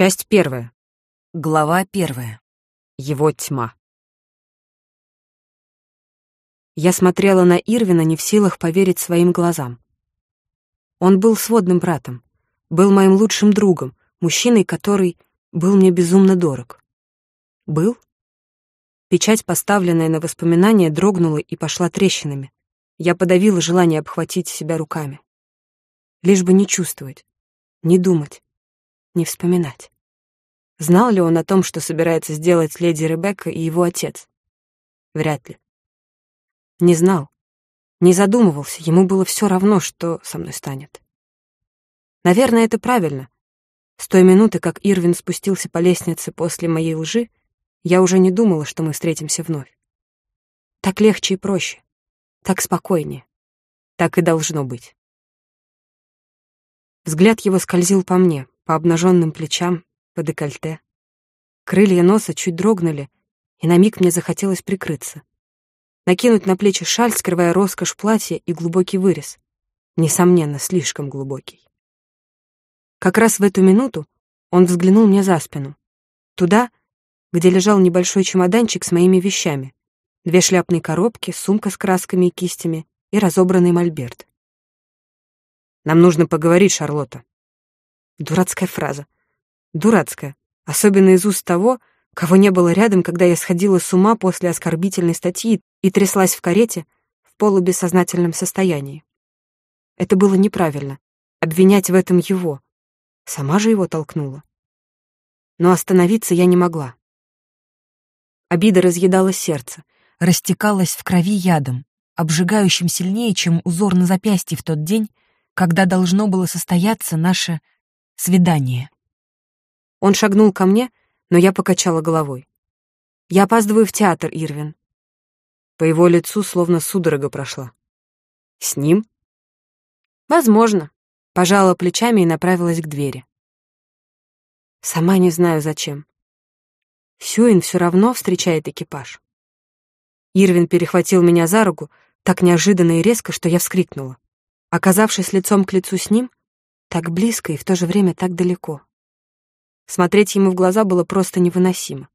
Часть первая. Глава первая. Его тьма. Я смотрела на Ирвина, не в силах поверить своим глазам. Он был сводным братом, был моим лучшим другом, мужчиной, который был мне безумно дорог. Был? Печать, поставленная на воспоминания, дрогнула и пошла трещинами. Я подавила желание обхватить себя руками. Лишь бы не чувствовать, не думать, не вспоминать. Знал ли он о том, что собирается сделать леди Ребекка и его отец? Вряд ли. Не знал. Не задумывался, ему было все равно, что со мной станет. Наверное, это правильно. С той минуты, как Ирвин спустился по лестнице после моей лжи, я уже не думала, что мы встретимся вновь. Так легче и проще, так спокойнее. Так и должно быть. Взгляд его скользил по мне, по обнаженным плечам, по декольте. Крылья носа чуть дрогнули, и на миг мне захотелось прикрыться. Накинуть на плечи шаль, скрывая роскошь платья и глубокий вырез. Несомненно, слишком глубокий. Как раз в эту минуту он взглянул мне за спину. Туда, где лежал небольшой чемоданчик с моими вещами. Две шляпные коробки, сумка с красками и кистями и разобранный мольберт. «Нам нужно поговорить, Шарлотта», Дурацкая фраза. Дурацкая. Особенно из уст того, кого не было рядом, когда я сходила с ума после оскорбительной статьи и тряслась в карете в полубессознательном состоянии. Это было неправильно. Обвинять в этом его. Сама же его толкнула. Но остановиться я не могла. Обида разъедала сердце, растекалась в крови ядом, обжигающим сильнее, чем узор на запястье в тот день, когда должно было состояться наше Свидание. Он шагнул ко мне, но я покачала головой. Я опаздываю в театр, Ирвин. По его лицу словно судорога прошла. С ним? Возможно. Пожала плечами и направилась к двери. Сама не знаю, зачем. Сюин все равно встречает экипаж. Ирвин перехватил меня за руку так неожиданно и резко, что я вскрикнула. Оказавшись лицом к лицу с ним, так близко и в то же время так далеко. Смотреть ему в глаза было просто невыносимо.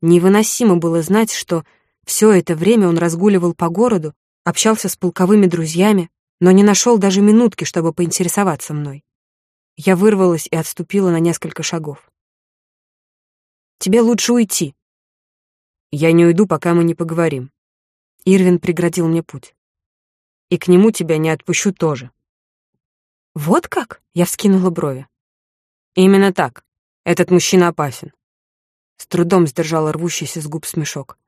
Невыносимо было знать, что все это время он разгуливал по городу, общался с полковыми друзьями, но не нашел даже минутки, чтобы поинтересоваться мной. Я вырвалась и отступила на несколько шагов. «Тебе лучше уйти». «Я не уйду, пока мы не поговорим». Ирвин преградил мне путь. «И к нему тебя не отпущу тоже». «Вот как?» — я вскинула брови. «Именно так. Этот мужчина опасен». С трудом сдержала рвущийся с губ смешок.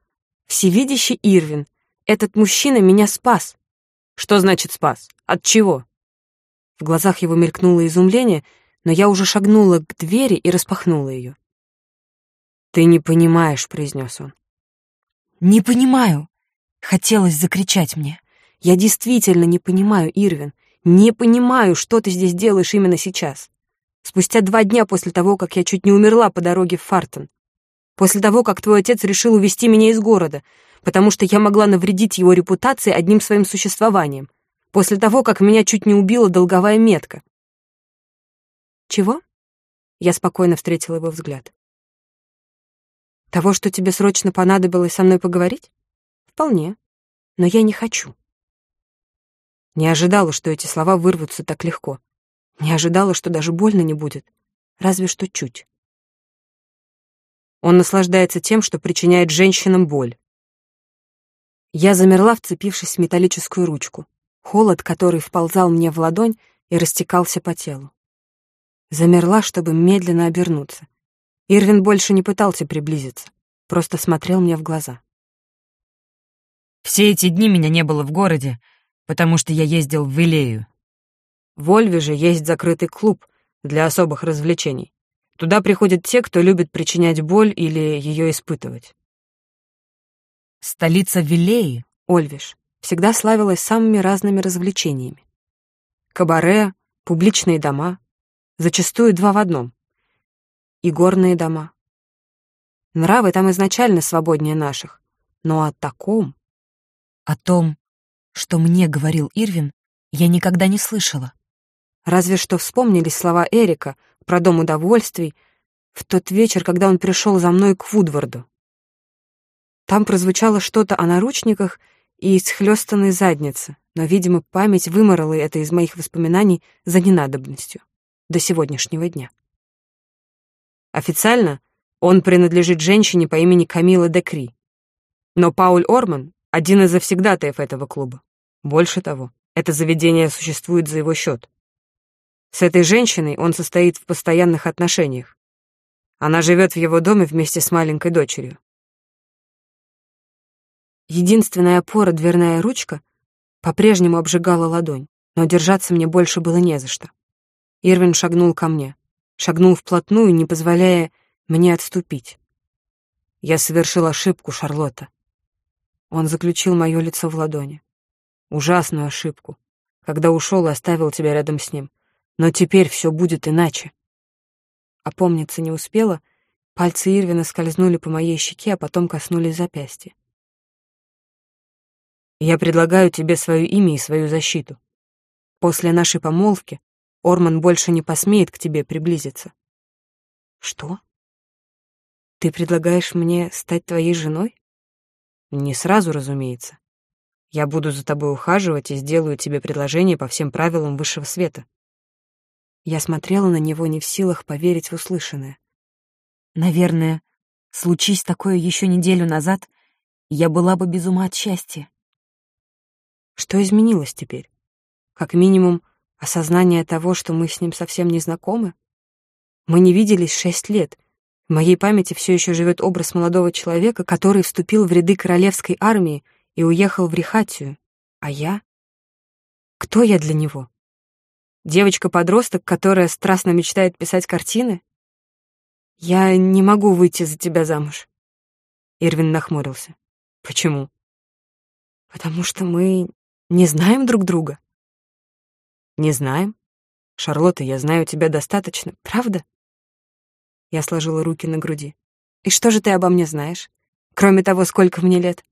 «Всевидящий Ирвин, этот мужчина меня спас». «Что значит спас? От чего?» В глазах его мелькнуло изумление, но я уже шагнула к двери и распахнула ее. «Ты не понимаешь», — произнес он. «Не понимаю», — хотелось закричать мне. «Я действительно не понимаю, Ирвин. Не понимаю, что ты здесь делаешь именно сейчас. Спустя два дня после того, как я чуть не умерла по дороге в Фартон. После того, как твой отец решил увезти меня из города, потому что я могла навредить его репутации одним своим существованием. После того, как меня чуть не убила долговая метка. Чего? Я спокойно встретила его взгляд. Того, что тебе срочно понадобилось со мной поговорить? Вполне. Но я не хочу. Не ожидала, что эти слова вырвутся так легко. Не ожидала, что даже больно не будет. Разве что чуть. Он наслаждается тем, что причиняет женщинам боль. Я замерла, вцепившись в металлическую ручку, холод, который вползал мне в ладонь и растекался по телу. Замерла, чтобы медленно обернуться. Ирвин больше не пытался приблизиться, просто смотрел мне в глаза. «Все эти дни меня не было в городе, потому что я ездил в Вилею. В Ольве же есть закрытый клуб для особых развлечений. Туда приходят те, кто любит причинять боль или ее испытывать. Столица Вилеи, Ольвиш, всегда славилась самыми разными развлечениями. Кабаре, публичные дома, зачастую два в одном. И горные дома. Нравы там изначально свободнее наших, но о таком... О том, что мне говорил Ирвин, я никогда не слышала. Разве что вспомнились слова Эрика про дом удовольствий, в тот вечер, когда он пришел за мной к Вудварду. Там прозвучало что-то о наручниках и исхлёстанной заднице, но, видимо, память выморала это из моих воспоминаний за ненадобностью до сегодняшнего дня. Официально он принадлежит женщине по имени Камила Декри. Но Пауль Орман — один из завсегдатаев этого клуба. Больше того, это заведение существует за его счет. С этой женщиной он состоит в постоянных отношениях. Она живет в его доме вместе с маленькой дочерью. Единственная опора, дверная ручка, по-прежнему обжигала ладонь, но держаться мне больше было не за что. Ирвин шагнул ко мне, шагнул вплотную, не позволяя мне отступить. Я совершил ошибку, Шарлотта. Он заключил мое лицо в ладони. Ужасную ошибку, когда ушел и оставил тебя рядом с ним. Но теперь все будет иначе. Опомниться не успела, пальцы Ирвина скользнули по моей щеке, а потом коснулись запястья. Я предлагаю тебе свое имя и свою защиту. После нашей помолвки Орман больше не посмеет к тебе приблизиться. Что? Ты предлагаешь мне стать твоей женой? Не сразу, разумеется. Я буду за тобой ухаживать и сделаю тебе предложение по всем правилам высшего света. Я смотрела на него не в силах поверить в услышанное. Наверное, случись такое еще неделю назад, я была бы без ума от счастья. Что изменилось теперь? Как минимум, осознание того, что мы с ним совсем не знакомы? Мы не виделись шесть лет. В моей памяти все еще живет образ молодого человека, который вступил в ряды королевской армии и уехал в Рихатию. А я? Кто я для него? Девочка-подросток, которая страстно мечтает писать картины? Я не могу выйти за тебя замуж. Ирвин нахмурился. Почему? Потому что мы не знаем друг друга? Не знаем. Шарлотта, я знаю тебя достаточно, правда? Я сложила руки на груди. И что же ты обо мне знаешь? Кроме того, сколько мне лет?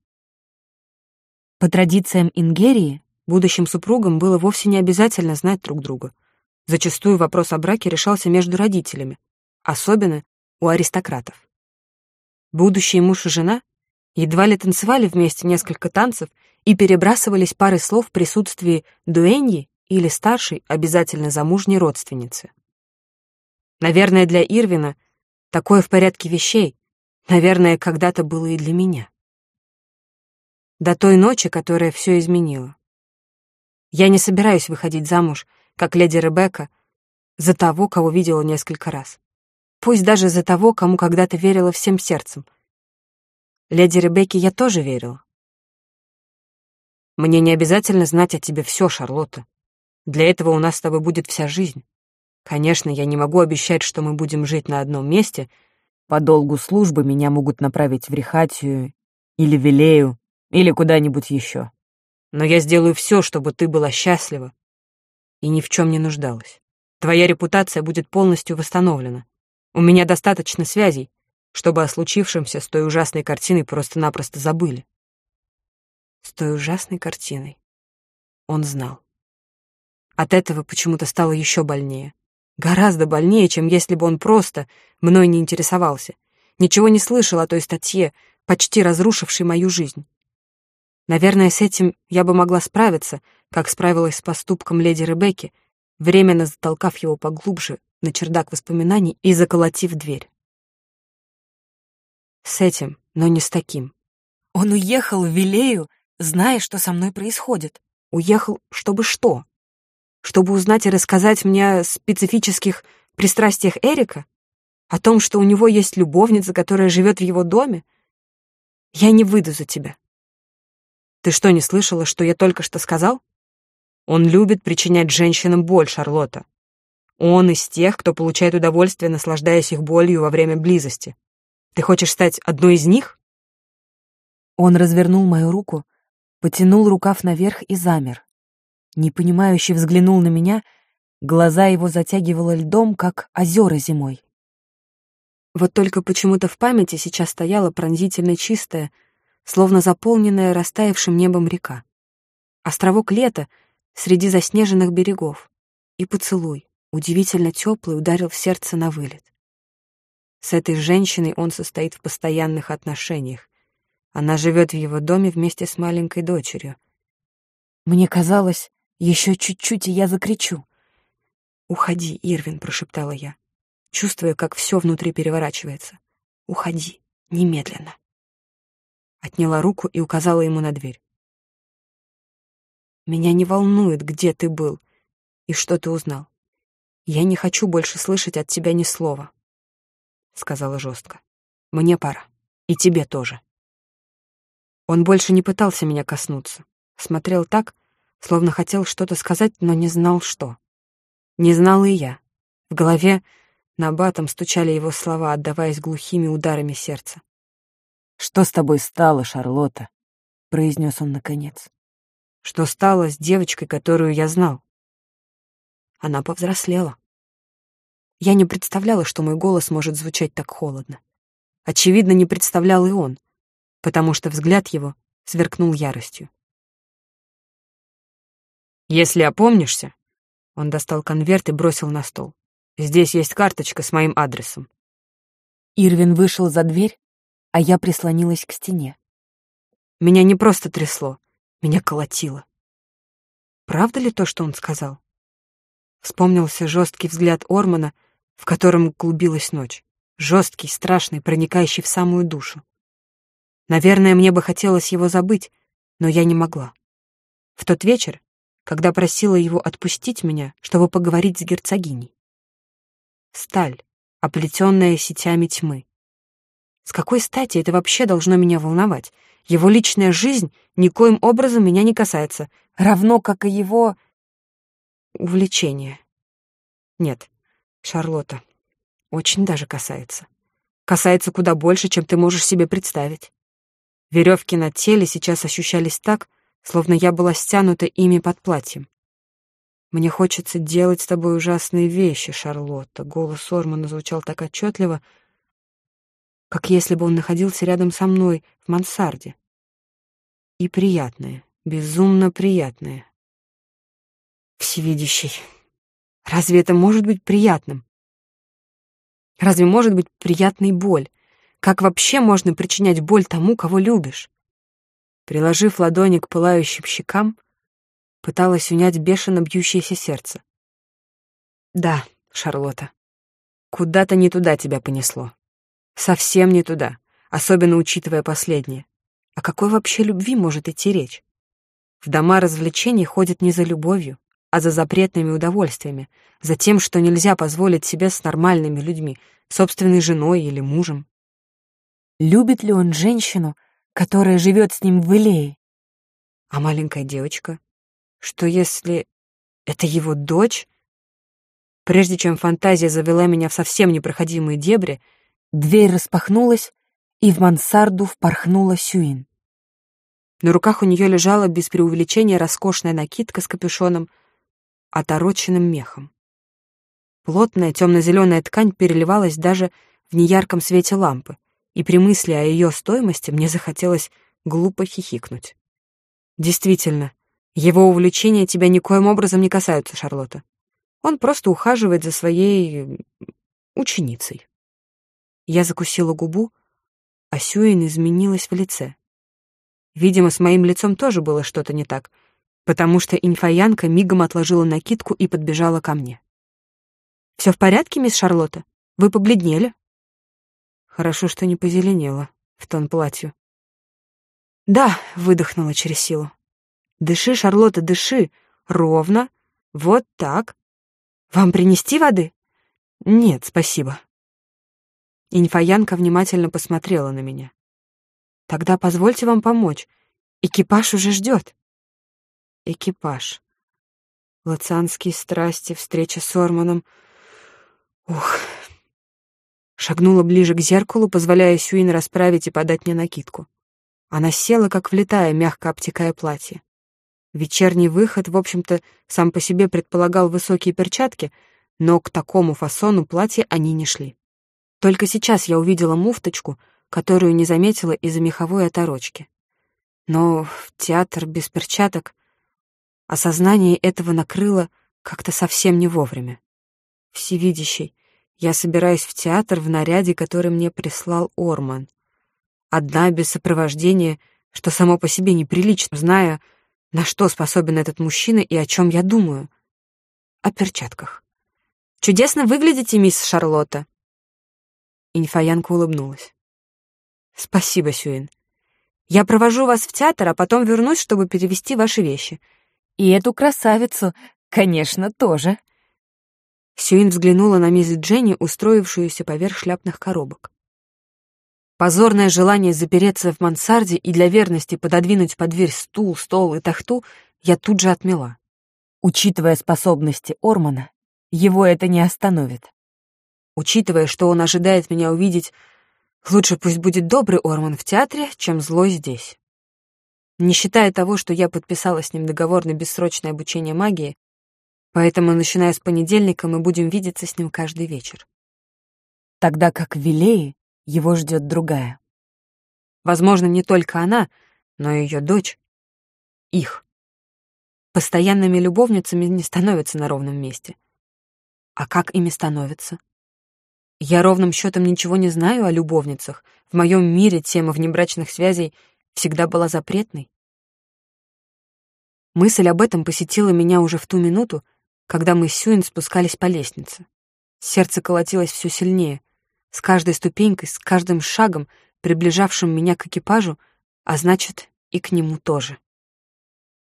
По традициям Ингерии, будущим супругам было вовсе не обязательно знать друг друга. Зачастую вопрос о браке решался между родителями, особенно у аристократов. Будущий муж и жена едва ли танцевали вместе несколько танцев и перебрасывались парой слов в присутствии дуэньи или старшей, обязательно замужней родственницы. Наверное, для Ирвина такое в порядке вещей, наверное, когда-то было и для меня. До той ночи, которая все изменила. Я не собираюсь выходить замуж, как леди Ребекка, за того, кого видела несколько раз. Пусть даже за того, кому когда-то верила всем сердцем. Леди Ребекке я тоже верила. Мне не обязательно знать о тебе все, Шарлотта. Для этого у нас с тобой будет вся жизнь. Конечно, я не могу обещать, что мы будем жить на одном месте. По долгу службы меня могут направить в Рихатию или Вилею, или куда-нибудь еще. Но я сделаю все, чтобы ты была счастлива и ни в чем не нуждалась. Твоя репутация будет полностью восстановлена. У меня достаточно связей, чтобы о случившемся с той ужасной картиной просто-напросто забыли с той ужасной картиной. Он знал. От этого почему-то стало еще больнее. Гораздо больнее, чем если бы он просто мной не интересовался, ничего не слышал о той статье, почти разрушившей мою жизнь. Наверное, с этим я бы могла справиться, как справилась с поступком леди Ребекки, временно затолкав его поглубже на чердак воспоминаний и заколотив дверь. С этим, но не с таким. Он уехал в Вилею зная, что со мной происходит. Уехал, чтобы что? Чтобы узнать и рассказать мне о специфических пристрастиях Эрика? О том, что у него есть любовница, которая живет в его доме? Я не выйду за тебя. Ты что, не слышала, что я только что сказал? Он любит причинять женщинам боль, Шарлотта. Он из тех, кто получает удовольствие, наслаждаясь их болью во время близости. Ты хочешь стать одной из них? Он развернул мою руку, потянул рукав наверх и замер. Непонимающе взглянул на меня, глаза его затягивало льдом, как озера зимой. Вот только почему-то в памяти сейчас стояла пронзительно чистая, словно заполненная растаявшим небом река. Островок лета среди заснеженных берегов. И поцелуй, удивительно теплый, ударил в сердце на вылет. С этой женщиной он состоит в постоянных отношениях. Она живет в его доме вместе с маленькой дочерью. Мне казалось, еще чуть-чуть, и я закричу. «Уходи, Ирвин», — прошептала я, чувствуя, как все внутри переворачивается. «Уходи, немедленно». Отняла руку и указала ему на дверь. «Меня не волнует, где ты был и что ты узнал. Я не хочу больше слышать от тебя ни слова», — сказала жестко. «Мне пора. И тебе тоже». Он больше не пытался меня коснуться. Смотрел так, словно хотел что-то сказать, но не знал, что. Не знал и я. В голове на батом стучали его слова, отдаваясь глухими ударами сердца. «Что с тобой стало, Шарлотта?» — произнес он наконец. «Что стало с девочкой, которую я знал?» Она повзрослела. Я не представляла, что мой голос может звучать так холодно. Очевидно, не представлял и он, потому что взгляд его сверкнул яростью. «Если опомнишься...» Он достал конверт и бросил на стол. «Здесь есть карточка с моим адресом». Ирвин вышел за дверь, а я прислонилась к стене. Меня не просто трясло, меня колотило. Правда ли то, что он сказал? Вспомнился жесткий взгляд Ормана, в котором клубилась ночь. Жесткий, страшный, проникающий в самую душу. Наверное, мне бы хотелось его забыть, но я не могла. В тот вечер, когда просила его отпустить меня, чтобы поговорить с герцогиней. Сталь, оплетенная сетями тьмы. С какой стати это вообще должно меня волновать? Его личная жизнь никоим образом меня не касается, равно как и его... увлечение. Нет, Шарлотта, очень даже касается. Касается куда больше, чем ты можешь себе представить. Веревки на теле сейчас ощущались так, словно я была стянута ими под платьем. «Мне хочется делать с тобой ужасные вещи, Шарлотта». Голос Ормана звучал так отчетливо, как если бы он находился рядом со мной в мансарде. И приятное, безумно приятное. Всевидящий. Разве это может быть приятным? Разве может быть приятной боль? Как вообще можно причинять боль тому, кого любишь? Приложив ладони к пылающим щекам, пыталась унять бешено бьющееся сердце. Да, Шарлотта, куда-то не туда тебя понесло. Совсем не туда, особенно учитывая последнее. О какой вообще любви может идти речь? В дома развлечений ходят не за любовью, а за запретными удовольствиями, за тем, что нельзя позволить себе с нормальными людьми, собственной женой или мужем. Любит ли он женщину, которая живет с ним в Илее? А маленькая девочка? Что если это его дочь? Прежде чем фантазия завела меня в совсем непроходимые дебри, Дверь распахнулась, и в мансарду впорхнула Сюин. На руках у нее лежала без преувеличения роскошная накидка с капюшоном, отороченным мехом. Плотная темно-зеленая ткань переливалась даже в неярком свете лампы, и при мысли о ее стоимости мне захотелось глупо хихикнуть. Действительно, его увлечения тебя никоим образом не касаются, Шарлотта. Он просто ухаживает за своей ученицей. Я закусила губу, а Сюин изменилась в лице. Видимо, с моим лицом тоже было что-то не так, потому что инфоянка мигом отложила накидку и подбежала ко мне. «Все в порядке, мисс Шарлотта? Вы побледнели?» Хорошо, что не позеленела в тон платью. «Да», — выдохнула через силу. «Дыши, Шарлотта, дыши. Ровно. Вот так. Вам принести воды?» «Нет, спасибо». Инфоянка внимательно посмотрела на меня. «Тогда позвольте вам помочь. Экипаж уже ждет». Экипаж. Лацианские страсти, встреча с Орманом. Ух. Шагнула ближе к зеркалу, позволяя Сюин расправить и подать мне накидку. Она села, как влетая, мягко обтекая платье. Вечерний выход, в общем-то, сам по себе предполагал высокие перчатки, но к такому фасону платья они не шли. Только сейчас я увидела муфточку, которую не заметила из-за меховой оторочки. Но в театр без перчаток осознание этого накрыло как-то совсем не вовремя. Всевидящий, Я собираюсь в театр в наряде, который мне прислал Орман. Одна, без сопровождения, что само по себе неприлично, зная, на что способен этот мужчина и о чем я думаю. О перчатках. «Чудесно выглядите, мисс Шарлотта!» Инфаянка улыбнулась. «Спасибо, Сюин. Я провожу вас в театр, а потом вернусь, чтобы перевести ваши вещи. И эту красавицу, конечно, тоже». Сюин взглянула на мисс Дженни, устроившуюся поверх шляпных коробок. Позорное желание запереться в мансарде и для верности пододвинуть под дверь стул, стол и тахту я тут же отмела. Учитывая способности Ормана, его это не остановит. Учитывая, что он ожидает меня увидеть, лучше пусть будет добрый Орман в театре, чем злой здесь. Не считая того, что я подписала с ним договор на бессрочное обучение магии, поэтому, начиная с понедельника, мы будем видеться с ним каждый вечер. Тогда как в Вилее его ждет другая. Возможно, не только она, но и ее дочь. Их. Постоянными любовницами не становятся на ровном месте. А как ими становятся? Я ровным счетом ничего не знаю о любовницах. В моем мире тема внебрачных связей всегда была запретной. Мысль об этом посетила меня уже в ту минуту, когда мы с Сюин спускались по лестнице. Сердце колотилось все сильнее. С каждой ступенькой, с каждым шагом, приближавшим меня к экипажу, а значит, и к нему тоже.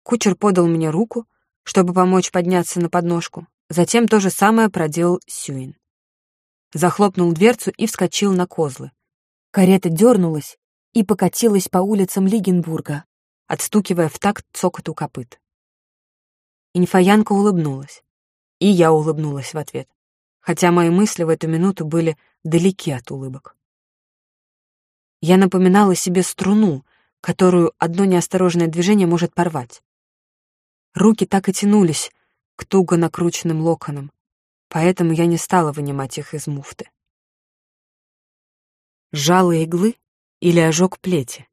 Кучер подал мне руку, чтобы помочь подняться на подножку. Затем то же самое проделал Сюин захлопнул дверцу и вскочил на козлы. Карета дернулась и покатилась по улицам Лигенбурга, отстукивая в такт цокоту копыт. Инфаянка улыбнулась, и я улыбнулась в ответ, хотя мои мысли в эту минуту были далеки от улыбок. Я напоминала себе струну, которую одно неосторожное движение может порвать. Руки так и тянулись к туго накрученным локонам, поэтому я не стала вынимать их из муфты. Жало иглы или ожог плети?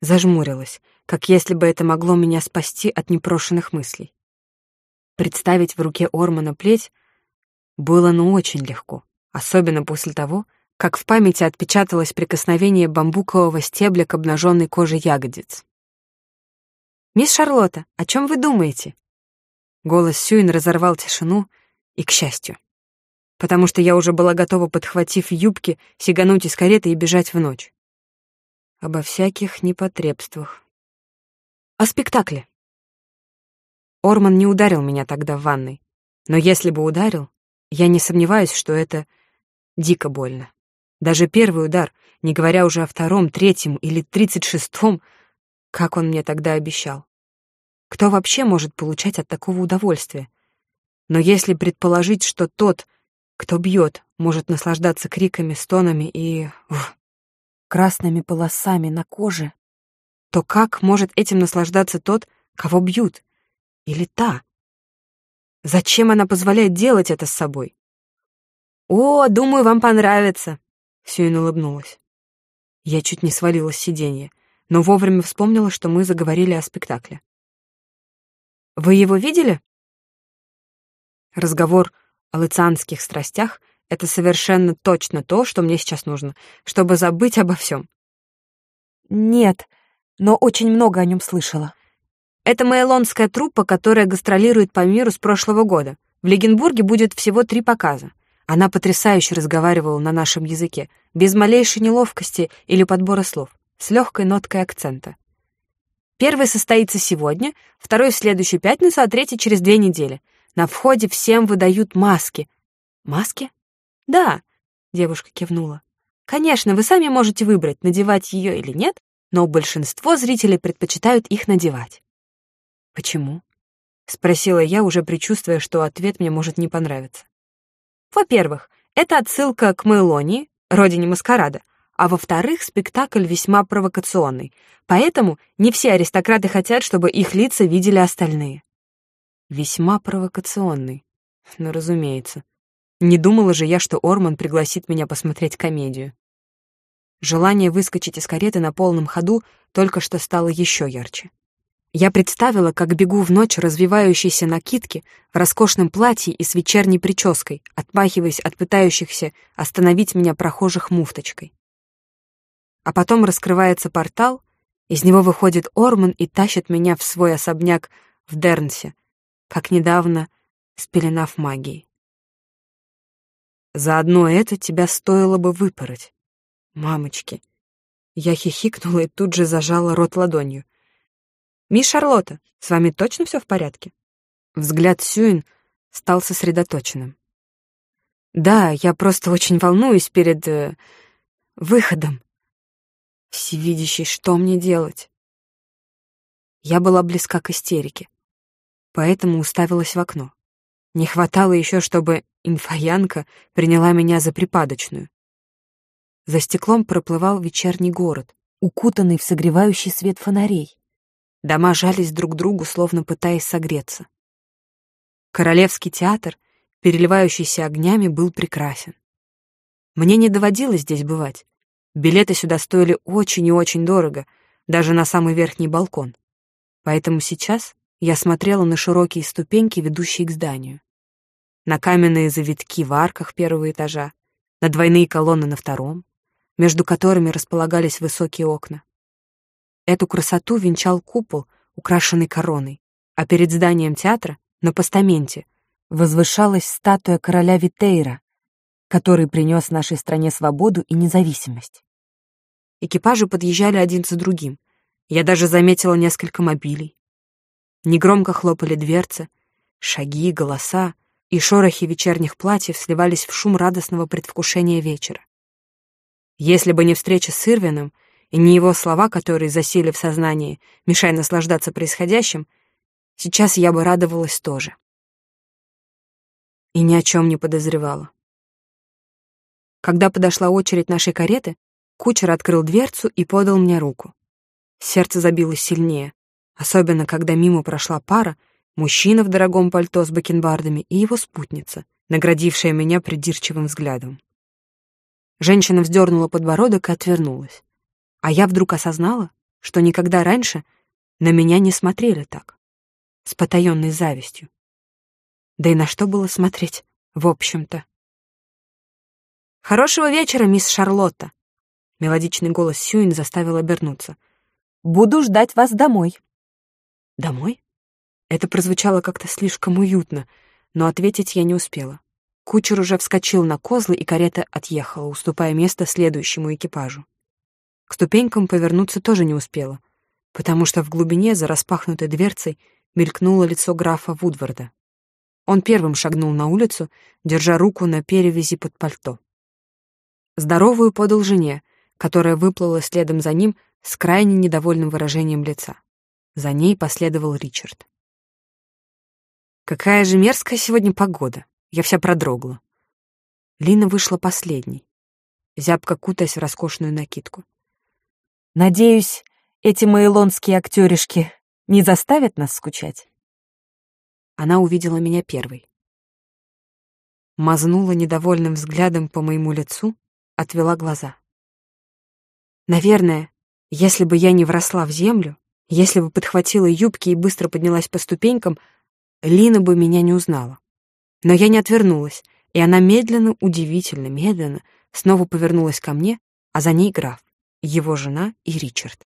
Зажмурилась, как если бы это могло меня спасти от непрошенных мыслей. Представить в руке Ормана плеть было ну очень легко, особенно после того, как в памяти отпечаталось прикосновение бамбукового стебля к обнаженной коже ягодиц. «Мисс Шарлотта, о чем вы думаете?» Голос Сюин разорвал тишину, и к счастью. Потому что я уже была готова, подхватив юбки, сигануть из кареты и бежать в ночь. Обо всяких непотребствах. О спектакле. Орман не ударил меня тогда в ванной. Но если бы ударил, я не сомневаюсь, что это дико больно. Даже первый удар, не говоря уже о втором, третьем или тридцать шестом, как он мне тогда обещал. Кто вообще может получать от такого удовольствия? Но если предположить, что тот, кто бьет, может наслаждаться криками, стонами и... Ух, красными полосами на коже, то как может этим наслаждаться тот, кого бьют? Или та? Зачем она позволяет делать это с собой? «О, думаю, вам понравится!» Сюин улыбнулась. Я чуть не свалилась с сиденья, но вовремя вспомнила, что мы заговорили о спектакле. «Вы его видели?» Разговор о лыцианских страстях — это совершенно точно то, что мне сейчас нужно, чтобы забыть обо всем. Нет, но очень много о нем слышала. Это мейлонская труппа, которая гастролирует по миру с прошлого года. В Легенбурге будет всего три показа. Она потрясающе разговаривала на нашем языке, без малейшей неловкости или подбора слов, с легкой ноткой акцента. Первый состоится сегодня, второй в следующую пятницу, а третий через две недели — на входе всем выдают маски. Маски? Да, девушка кивнула. Конечно, вы сами можете выбрать, надевать ее или нет, но большинство зрителей предпочитают их надевать. Почему? Спросила я, уже предчувствуя, что ответ мне может не понравиться. Во-первых, это отсылка к Мелонии, родине маскарада, а во-вторых, спектакль весьма провокационный, поэтому не все аристократы хотят, чтобы их лица видели остальные. Весьма провокационный. Ну, разумеется. Не думала же я, что Орман пригласит меня посмотреть комедию. Желание выскочить из кареты на полном ходу только что стало еще ярче. Я представила, как бегу в ночь развивающейся накидки в роскошном платье и с вечерней прической, отмахиваясь от пытающихся остановить меня прохожих муфточкой. А потом раскрывается портал, из него выходит Орман и тащит меня в свой особняк в Дернсе, как недавно спеленав магией. Заодно это тебя стоило бы выпороть. Мамочки. Я хихикнула и тут же зажала рот ладонью. «Мисс Шарлотта, с вами точно все в порядке?» Взгляд Сюин стал сосредоточенным. «Да, я просто очень волнуюсь перед... Э, выходом. Всевидящий, что мне делать?» Я была близка к истерике, поэтому уставилась в окно. Не хватало еще, чтобы инфоянка приняла меня за припадочную. За стеклом проплывал вечерний город, укутанный в согревающий свет фонарей. Дома жались друг к другу, словно пытаясь согреться. Королевский театр, переливающийся огнями, был прекрасен. Мне не доводилось здесь бывать. Билеты сюда стоили очень и очень дорого, даже на самый верхний балкон. Поэтому сейчас я смотрела на широкие ступеньки, ведущие к зданию. На каменные завитки в арках первого этажа, на двойные колонны на втором, между которыми располагались высокие окна. Эту красоту венчал купол, украшенный короной, а перед зданием театра, на постаменте, возвышалась статуя короля Витейра, который принес нашей стране свободу и независимость. Экипажи подъезжали один за другим. Я даже заметила несколько мобилей. Негромко хлопали дверцы, шаги, голоса и шорохи вечерних платьев сливались в шум радостного предвкушения вечера. Если бы не встреча с Ирвином, и не его слова, которые засели в сознании, мешая наслаждаться происходящим, сейчас я бы радовалась тоже. И ни о чем не подозревала. Когда подошла очередь нашей кареты, кучер открыл дверцу и подал мне руку. Сердце забилось сильнее, особенно когда мимо прошла пара, мужчина в дорогом пальто с бакенбардами и его спутница, наградившая меня придирчивым взглядом. Женщина вздернула подбородок и отвернулась. А я вдруг осознала, что никогда раньше на меня не смотрели так, с потаенной завистью. Да и на что было смотреть, в общем-то. «Хорошего вечера, мисс Шарлотта!» Мелодичный голос Сюин заставил обернуться. «Буду ждать вас домой». «Домой?» Это прозвучало как-то слишком уютно, но ответить я не успела. Кучер уже вскочил на козлы, и карета отъехала, уступая место следующему экипажу. К ступенькам повернуться тоже не успела, потому что в глубине за распахнутой дверцей мелькнуло лицо графа Вудварда. Он первым шагнул на улицу, держа руку на перевязи под пальто. Здоровую подал жене, которая выплыла следом за ним с крайне недовольным выражением лица. За ней последовал Ричард. «Какая же мерзкая сегодня погода! Я вся продрогла». Лина вышла последней, зябко кутаясь в роскошную накидку. Надеюсь, эти мейлонские актеришки не заставят нас скучать? Она увидела меня первой. Мазнула недовольным взглядом по моему лицу, отвела глаза. Наверное, если бы я не вросла в землю, если бы подхватила юбки и быстро поднялась по ступенькам, Лина бы меня не узнала. Но я не отвернулась, и она медленно, удивительно медленно снова повернулась ко мне, а за ней граф его жена и Ричард.